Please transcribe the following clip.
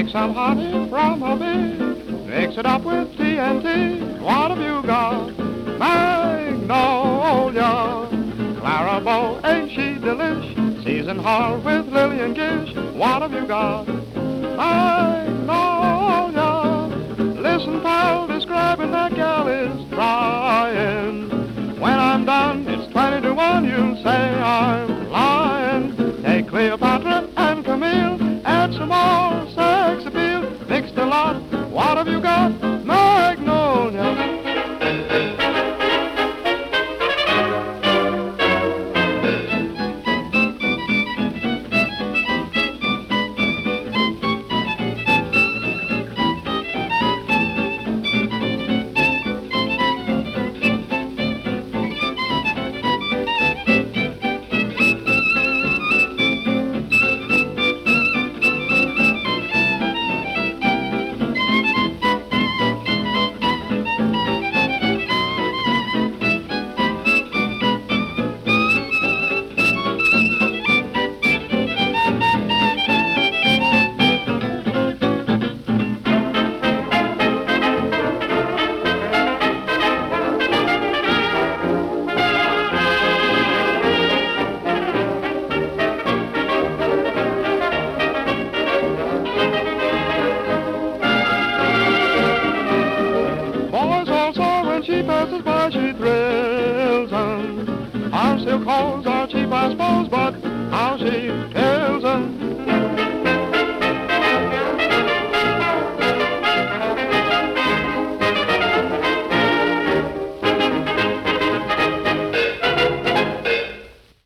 Take some honey from a bee, mix it up with TNT. What have you got? Magnolia. Clara ain't she delish? Seasoned hard with Lillian Gish. What have you got? Magnolia. buttons, but she thrills 'em. How silk hose are cheap, I suppose, but how she